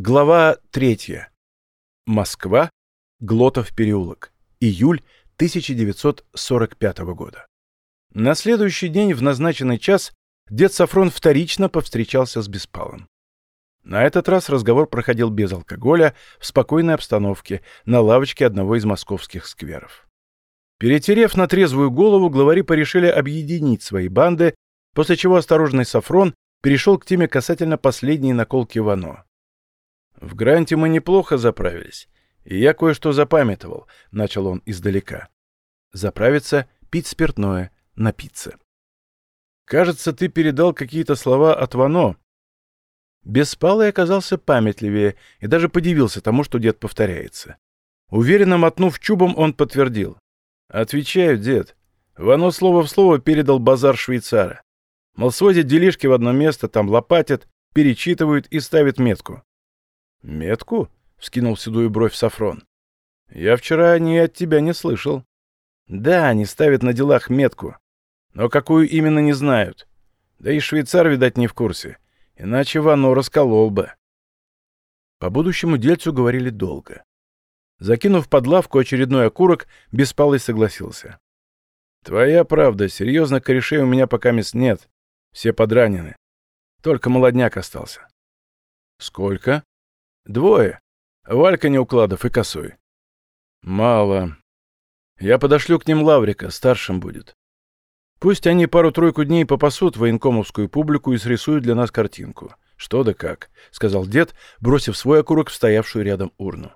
Глава третья. Москва. Глотов переулок. Июль 1945 года. На следующий день в назначенный час дед Сафрон вторично повстречался с Беспалом. На этот раз разговор проходил без алкоголя, в спокойной обстановке, на лавочке одного из московских скверов. Перетерев на трезвую голову, главари порешили объединить свои банды, после чего осторожный Сафрон перешел к теме касательно последней наколки Вано. «В Гранте мы неплохо заправились, и я кое-что запамятовал», — начал он издалека. «Заправиться, пить спиртное, напиться». «Кажется, ты передал какие-то слова от Вано». Беспалый оказался памятливее и даже подивился тому, что дед повторяется. Уверенно мотнув чубом, он подтвердил. «Отвечаю, дед. Вано слово в слово передал базар швейцара. Мол, свозят делишки в одно место, там лопатят, перечитывают и ставят метку. «Метку?» — вскинул седую бровь Сафрон. «Я вчера ни от тебя не слышал». «Да, они ставят на делах метку. Но какую именно не знают. Да и швейцар, видать, не в курсе. Иначе Вано расколол бы». По будущему дельцу говорили долго. Закинув под лавку очередной окурок, Беспалый согласился. «Твоя правда, серьезно корешей у меня пока мест нет. Все подранены. Только молодняк остался. Сколько? Двое. Валька Неукладов и Косой. Мало. Я подошлю к ним Лаврика, старшим будет. Пусть они пару-тройку дней попасут военкомовскую публику и срисуют для нас картинку. Что да как, — сказал дед, бросив свой окурок в стоявшую рядом урну.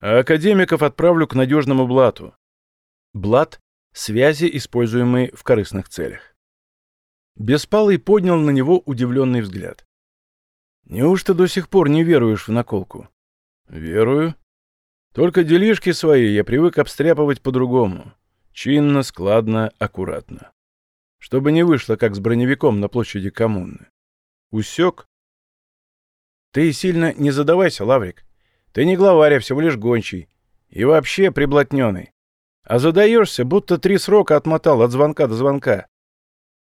А академиков отправлю к надежному блату. Блат — связи, используемые в корыстных целях. Беспалый поднял на него удивленный взгляд. «Неужто до сих пор не веруешь в наколку?» «Верую. Только делишки свои я привык обстряпывать по-другому. Чинно, складно, аккуратно. Чтобы не вышло, как с броневиком на площади коммуны. Усек?» «Ты сильно не задавайся, Лаврик. Ты не главарь, а всего лишь гончий. И вообще приблотненный. А задаешься, будто три срока отмотал от звонка до звонка.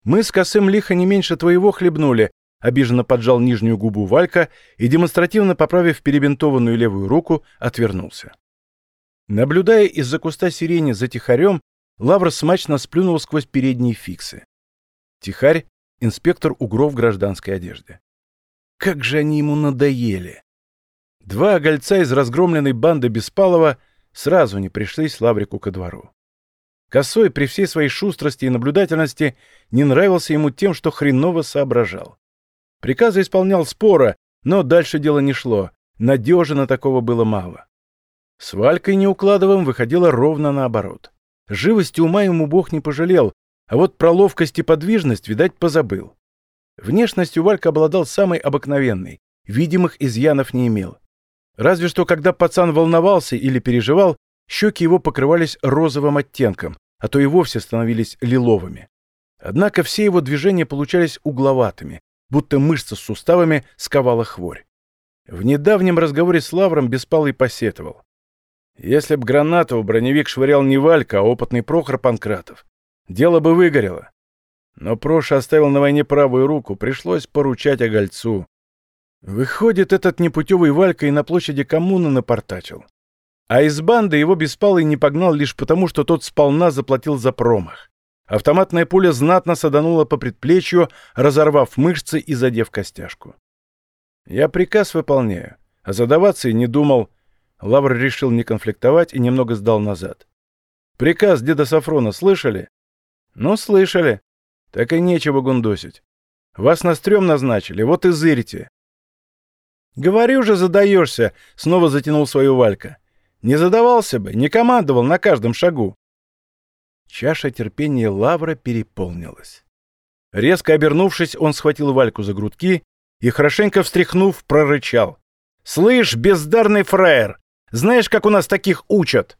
Мы с косым лихо не меньше твоего хлебнули, обиженно поджал нижнюю губу Валька и, демонстративно поправив перебинтованную левую руку, отвернулся. Наблюдая из-за куста сирени за тихарем, Лавр смачно сплюнул сквозь передние фиксы. Тихарь — инспектор Угров в гражданской одежде. Как же они ему надоели! Два огольца из разгромленной банды Беспалова сразу не пришлись Лаврику ко двору. Косой при всей своей шустрости и наблюдательности не нравился ему тем, что хреново соображал. Приказы исполнял спора, но дальше дело не шло. Надежно такого было мало. С Валькой Неукладовым выходило ровно наоборот. Живости ума ему бог не пожалел, а вот про ловкость и подвижность, видать, позабыл. Внешностью Валька обладал самой обыкновенной, видимых изъянов не имел. Разве что, когда пацан волновался или переживал, щеки его покрывались розовым оттенком, а то и вовсе становились лиловыми. Однако все его движения получались угловатыми, будто мышца с суставами сковала хворь. В недавнем разговоре с Лавром Беспалый посетовал. Если б гранату броневик швырял не Валька, а опытный Прохор Панкратов, дело бы выгорело. Но Проша оставил на войне правую руку, пришлось поручать огольцу. Выходит, этот непутевый Валька и на площади коммуны напортачил. А из банды его Беспалый не погнал лишь потому, что тот сполна заплатил за промах. Автоматная пуля знатно саданула по предплечью, разорвав мышцы и задев костяшку. Я приказ выполняю, а задаваться и не думал. Лавр решил не конфликтовать и немного сдал назад. Приказ деда Сафрона слышали? Ну, слышали. Так и нечего гундосить. Вас на стрём назначили, вот и зырите. Говорю же, задаешься, снова затянул свою Валька. Не задавался бы, не командовал на каждом шагу. Чаша терпения Лавра переполнилась. Резко обернувшись, он схватил Вальку за грудки и, хорошенько встряхнув, прорычал. «Слышь, бездарный фраер! Знаешь, как у нас таких учат?»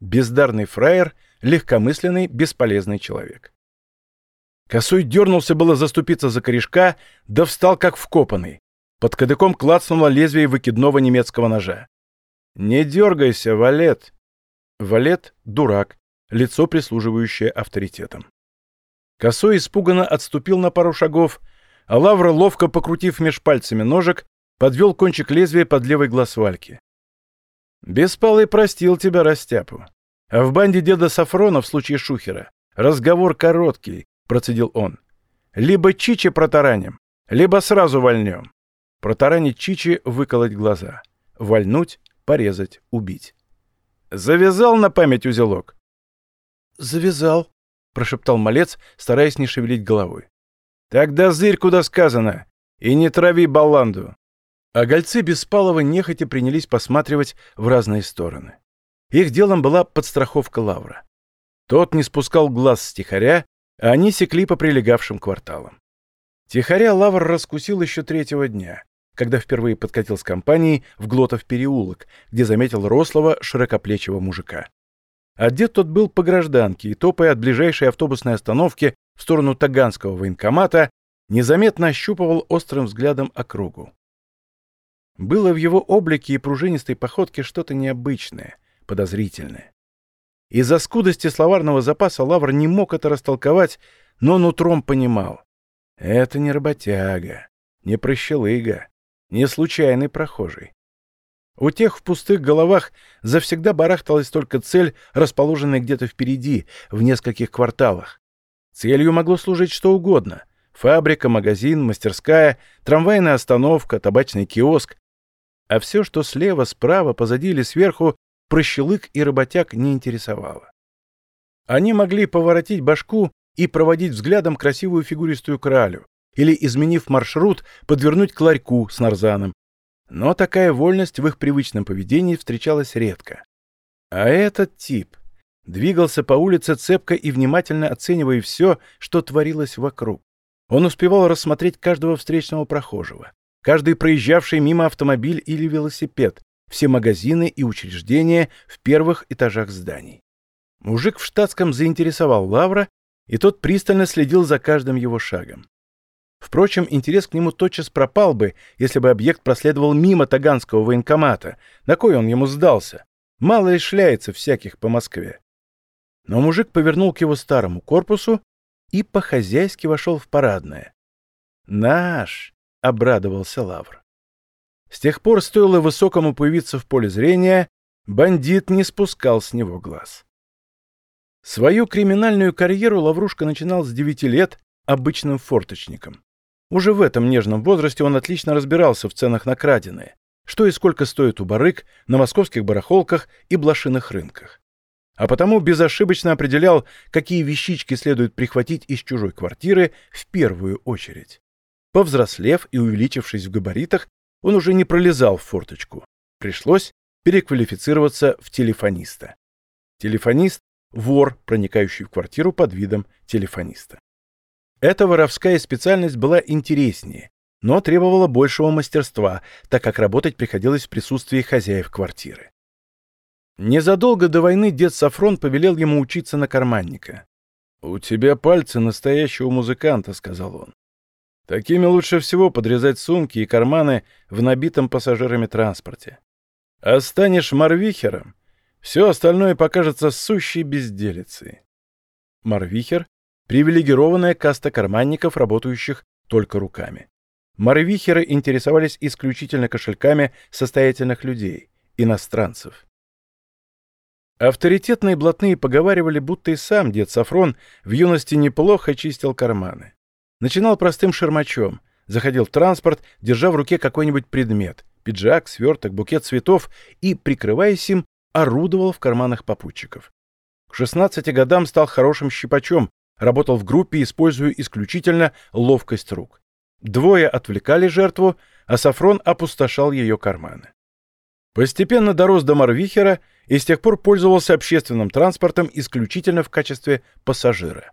Бездарный фраер — легкомысленный, бесполезный человек. Косой дернулся было заступиться за корешка, да встал как вкопанный. Под кадыком клацнуло лезвие выкидного немецкого ножа. «Не дергайся, Валет!» Валет — дурак, лицо, прислуживающее авторитетом. Косой испуганно отступил на пару шагов, а Лавра, ловко покрутив меж пальцами ножек, подвел кончик лезвия под левый глаз Вальки. Беспалый простил тебя, Растяпу. А в банде деда Сафрона в случае Шухера разговор короткий, процедил он. Либо Чичи протараним, либо сразу вольнем. Протаранить Чичи, выколоть глаза. Вольнуть, порезать, убить. Завязал на память узелок? Завязал, прошептал малец, стараясь не шевелить головой. Тогда зырь, куда сказано, и не трави баланду. А гольцы Беспалова нехотя принялись посматривать в разные стороны. Их делом была подстраховка Лавра. Тот не спускал глаз с тихаря, а они секли по прилегавшим кварталам. Тихаря Лавр раскусил еще третьего дня, когда впервые подкатил с компанией в Глотов переулок, где заметил рослого, широкоплечего мужика. Одет тот был по гражданке и, топая от ближайшей автобусной остановки в сторону Таганского военкомата, незаметно ощупывал острым взглядом округу. Было в его облике и пружинистой походке что-то необычное, подозрительное. Из-за скудости словарного запаса Лавр не мог это растолковать, но нутром понимал. Это не работяга, не прощелыга, не случайный прохожий. У тех в пустых головах завсегда барахталась только цель, расположенная где-то впереди, в нескольких кварталах. Целью могло служить что угодно — фабрика, магазин, мастерская, трамвайная остановка, табачный киоск, а все, что слева, справа, позади или сверху, прощелык и работяг не интересовало. Они могли поворотить башку и проводить взглядом красивую фигуристую кралю, или, изменив маршрут, подвернуть к ларьку с нарзаном. Но такая вольность в их привычном поведении встречалась редко. А этот тип двигался по улице цепко и внимательно оценивая все, что творилось вокруг. Он успевал рассмотреть каждого встречного прохожего, каждый проезжавший мимо автомобиль или велосипед, все магазины и учреждения в первых этажах зданий. Мужик в штатском заинтересовал Лавра, и тот пристально следил за каждым его шагом. Впрочем, интерес к нему тотчас пропал бы, если бы объект проследовал мимо Таганского военкомата, на кой он ему сдался. Мало ли шляется всяких по Москве. Но мужик повернул к его старому корпусу и по-хозяйски вошел в парадное. «Наш!» обрадовался Лавр. С тех пор, стоило высокому появиться в поле зрения, бандит не спускал с него глаз. Свою криминальную карьеру Лаврушка начинал с девяти лет обычным форточником. Уже в этом нежном возрасте он отлично разбирался в ценах на краденое, что и сколько стоит у барыг, на московских барахолках и блошиных рынках. А потому безошибочно определял, какие вещички следует прихватить из чужой квартиры в первую очередь. Повзрослев и увеличившись в габаритах, он уже не пролезал в форточку. Пришлось переквалифицироваться в телефониста. Телефонист — вор, проникающий в квартиру под видом телефониста. Эта воровская специальность была интереснее, но требовала большего мастерства, так как работать приходилось в присутствии хозяев квартиры. Незадолго до войны дед Сафрон повелел ему учиться на карманника. «У тебя пальцы настоящего музыканта», — сказал он. Такими лучше всего подрезать сумки и карманы в набитом пассажирами транспорте. А станешь марвихером, все остальное покажется сущей безделицей. Марвихер — привилегированная каста карманников, работающих только руками. Марвихеры интересовались исключительно кошельками состоятельных людей, иностранцев. Авторитетные блатные поговаривали, будто и сам дед Сафрон в юности неплохо чистил карманы. Начинал простым шермачом. Заходил в транспорт, держа в руке какой-нибудь предмет — пиджак, сверток, букет цветов и, прикрываясь им, орудовал в карманах попутчиков. К 16 годам стал хорошим щипачом, работал в группе, используя исключительно ловкость рук. Двое отвлекали жертву, а Сафрон опустошал ее карманы. Постепенно дорос до Марвихера и с тех пор пользовался общественным транспортом исключительно в качестве пассажира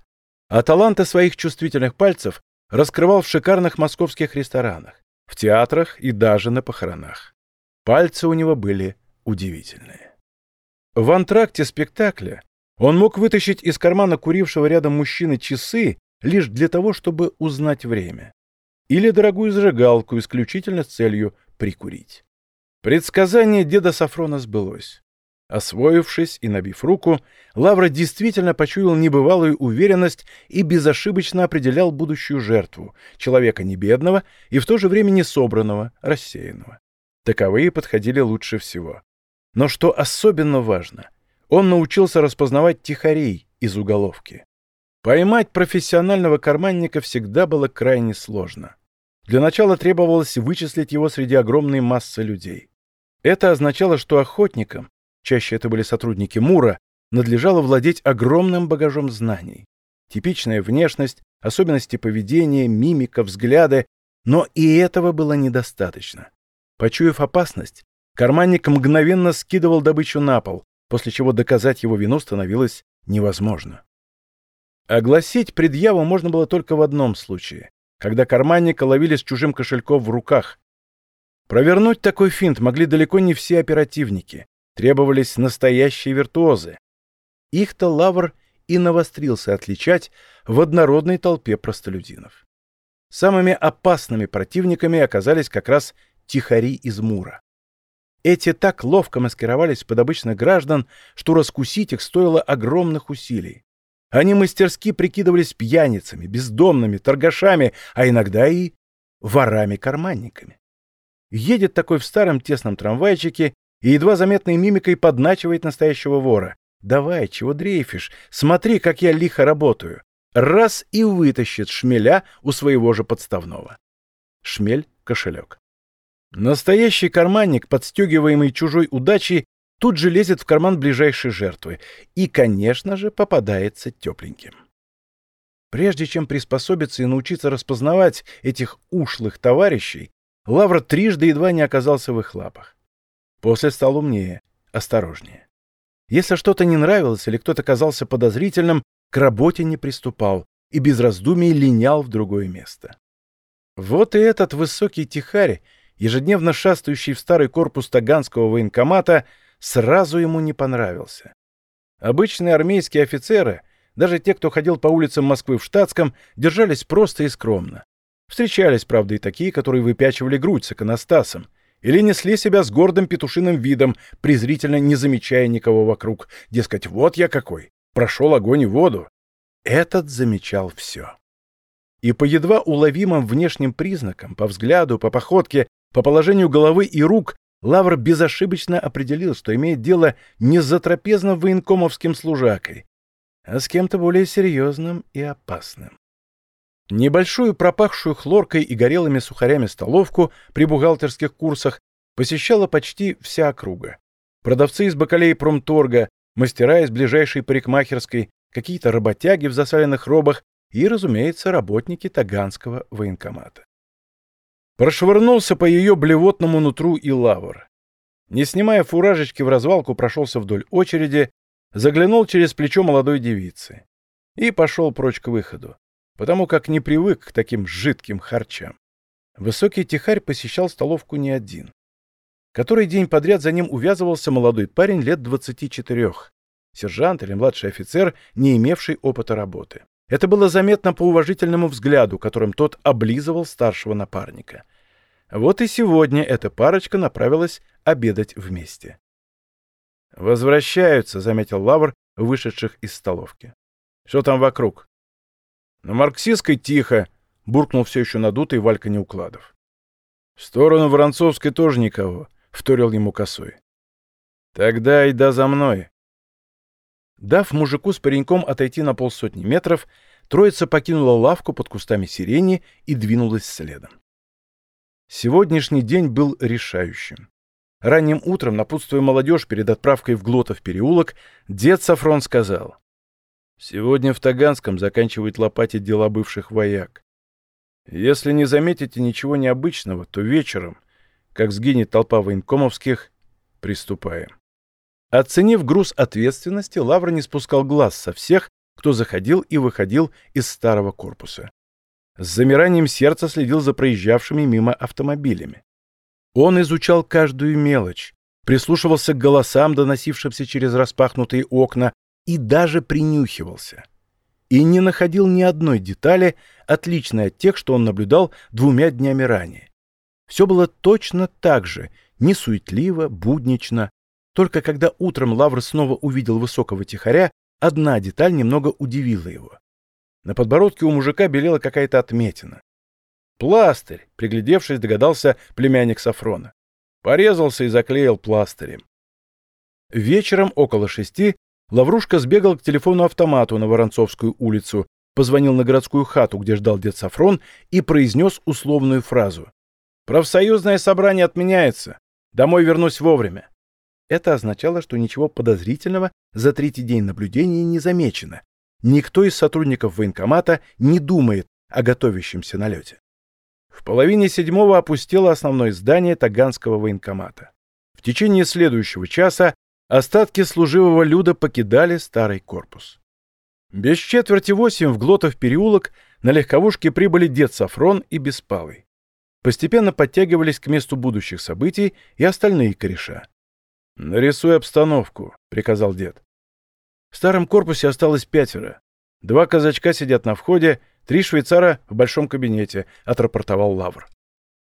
а таланты своих чувствительных пальцев раскрывал в шикарных московских ресторанах, в театрах и даже на похоронах. Пальцы у него были удивительные. В антракте спектакля он мог вытащить из кармана курившего рядом мужчины часы лишь для того, чтобы узнать время. Или дорогую зажигалку исключительно с целью прикурить. Предсказание деда Сафрона сбылось. Освоившись и набив руку, Лавра действительно почуял небывалую уверенность и безошибочно определял будущую жертву, человека не бедного и в то же время не собранного, рассеянного. Таковые подходили лучше всего. Но что особенно важно, он научился распознавать тихарей из уголовки. Поймать профессионального карманника всегда было крайне сложно. Для начала требовалось вычислить его среди огромной массы людей. Это означало, что охотникам, чаще это были сотрудники Мура, надлежало владеть огромным багажом знаний. Типичная внешность, особенности поведения, мимика, взгляды, но и этого было недостаточно. Почуяв опасность, карманник мгновенно скидывал добычу на пол, после чего доказать его вину становилось невозможно. Огласить предъяву можно было только в одном случае, когда карманника ловили с чужим кошельком в руках. Провернуть такой финт могли далеко не все оперативники, требовались настоящие виртуозы. Их-то Лавр и навострился отличать в однородной толпе простолюдинов. Самыми опасными противниками оказались как раз тихари из Мура. Эти так ловко маскировались под обычных граждан, что раскусить их стоило огромных усилий. Они мастерски прикидывались пьяницами, бездомными, торгашами, а иногда и ворами-карманниками. Едет такой в старом тесном трамвайчике и едва заметной мимикой подначивает настоящего вора. «Давай, чего дрейфишь? Смотри, как я лихо работаю!» Раз и вытащит шмеля у своего же подставного. Шмель — кошелек. Настоящий карманник, подстегиваемый чужой удачей, тут же лезет в карман ближайшей жертвы и, конечно же, попадается тепленьким. Прежде чем приспособиться и научиться распознавать этих ушлых товарищей, Лавр трижды едва не оказался в их лапах. После стал умнее, осторожнее. Если что-то не нравилось или кто-то казался подозрительным, к работе не приступал и без раздумий линял в другое место. Вот и этот высокий тихарь, ежедневно шастающий в старый корпус Таганского военкомата, сразу ему не понравился. Обычные армейские офицеры, даже те, кто ходил по улицам Москвы в штатском, держались просто и скромно. Встречались, правда, и такие, которые выпячивали грудь с иконостасом, или несли себя с гордым петушиным видом, презрительно не замечая никого вокруг. Дескать, вот я какой, прошел огонь и воду. Этот замечал все. И по едва уловимым внешним признакам, по взгляду, по походке, по положению головы и рук, Лавр безошибочно определил, что имеет дело не с затрапезным военкомовским служакой, а с кем-то более серьезным и опасным. Небольшую пропахшую хлоркой и горелыми сухарями столовку при бухгалтерских курсах посещала почти вся округа. Продавцы из бакалей промторга, мастера из ближайшей парикмахерской, какие-то работяги в засаленных робах и, разумеется, работники Таганского военкомата. Прошвырнулся по ее блевотному нутру и лавр. Не снимая фуражечки в развалку, прошелся вдоль очереди, заглянул через плечо молодой девицы и пошел прочь к выходу потому как не привык к таким жидким харчам. Высокий тихарь посещал столовку не один. Который день подряд за ним увязывался молодой парень лет 24, сержант или младший офицер, не имевший опыта работы. Это было заметно по уважительному взгляду, которым тот облизывал старшего напарника. Вот и сегодня эта парочка направилась обедать вместе. «Возвращаются», — заметил Лавр, вышедших из столовки. «Что там вокруг?» На марксистской тихо, буркнул все еще надутый Валька Неукладов. В сторону Воронцовской тоже никого, вторил ему косой. Тогда и да за мной. Дав мужику с пареньком отойти на полсотни метров, троица покинула лавку под кустами сирени и двинулась следом. Сегодняшний день был решающим. Ранним утром, напутствуя молодежь перед отправкой в Глотов переулок, дед Сафрон сказал. Сегодня в Таганском заканчивает лопатить дела бывших вояк. Если не заметите ничего необычного, то вечером, как сгинет толпа военкомовских, приступаем. Оценив груз ответственности, Лавр не спускал глаз со всех, кто заходил и выходил из старого корпуса. С замиранием сердца следил за проезжавшими мимо автомобилями. Он изучал каждую мелочь, прислушивался к голосам, доносившимся через распахнутые окна, и даже принюхивался. И не находил ни одной детали, отличной от тех, что он наблюдал двумя днями ранее. Все было точно так же, не суетливо, буднично, Только когда утром Лавр снова увидел высокого тихаря, одна деталь немного удивила его. На подбородке у мужика белела какая-то отметина. «Пластырь!» — приглядевшись, догадался племянник Сафрона. Порезался и заклеил пластырем. Вечером около шести Лаврушка сбегал к телефону-автомату на Воронцовскую улицу, позвонил на городскую хату, где ждал дед Сафрон, и произнес условную фразу. «Профсоюзное собрание отменяется. Домой вернусь вовремя». Это означало, что ничего подозрительного за третий день наблюдения не замечено. Никто из сотрудников военкомата не думает о готовящемся налете. В половине седьмого опустело основное здание Таганского военкомата. В течение следующего часа остатки служивого люда покидали старый корпус. Без четверти восемь в Глотов переулок на легковушке прибыли дед Сафрон и Беспалый. Постепенно подтягивались к месту будущих событий и остальные кореша. «Нарисуй обстановку», — приказал дед. В старом корпусе осталось пятеро. Два казачка сидят на входе, три швейцара в большом кабинете, — отрапортовал Лавр.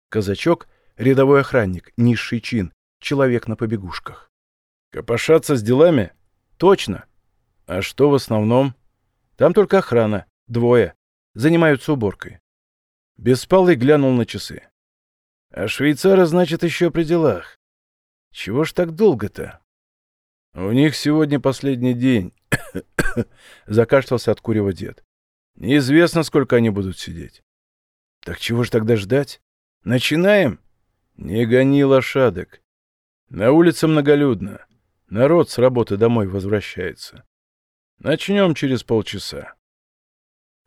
Казачок — рядовой охранник, низший чин, человек на побегушках. «Копошаться с делами?» «Точно. А что в основном?» «Там только охрана. Двое. Занимаются уборкой». Беспалый глянул на часы. «А швейцара, значит, еще при делах. Чего ж так долго-то? У них сегодня последний день. Закашлялся от курева дед. Неизвестно, сколько они будут сидеть. Так чего ж тогда ждать? Начинаем? Не гони лошадок. На улице многолюдно. Народ с работы домой возвращается. Начнем через полчаса.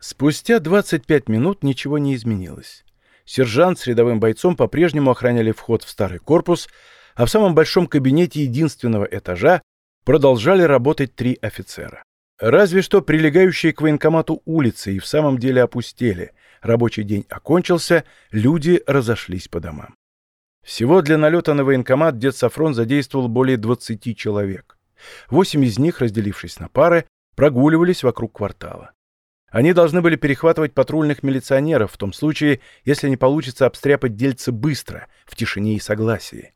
Спустя 25 минут ничего не изменилось. Сержант с рядовым бойцом по-прежнему охраняли вход в старый корпус, а в самом большом кабинете единственного этажа продолжали работать три офицера. Разве что прилегающие к военкомату улицы и в самом деле опустели. Рабочий день окончился, люди разошлись по домам. Всего для налета на военкомат дед Сафрон задействовал более 20 человек. Восемь из них, разделившись на пары, прогуливались вокруг квартала. Они должны были перехватывать патрульных милиционеров в том случае, если не получится обстряпать дельцы быстро, в тишине и согласии.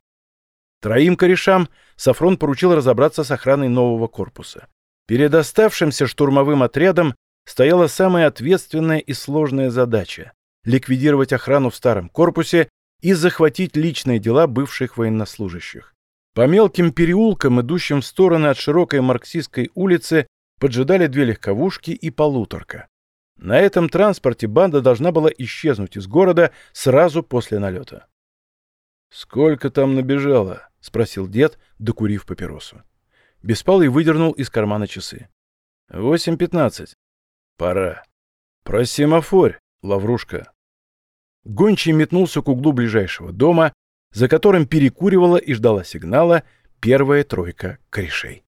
Троим корешам Сафрон поручил разобраться с охраной нового корпуса. Перед оставшимся штурмовым отрядом стояла самая ответственная и сложная задача — ликвидировать охрану в старом корпусе и захватить личные дела бывших военнослужащих. По мелким переулкам, идущим в стороны от широкой марксистской улицы, поджидали две легковушки и полуторка. На этом транспорте банда должна была исчезнуть из города сразу после налета. «Сколько там набежало?» — спросил дед, докурив папиросу. Беспалый выдернул из кармана часы. «Восемь пятнадцать. Пора. Про семафорь, лаврушка». Гончий метнулся к углу ближайшего дома, за которым перекуривала и ждала сигнала первая тройка корешей.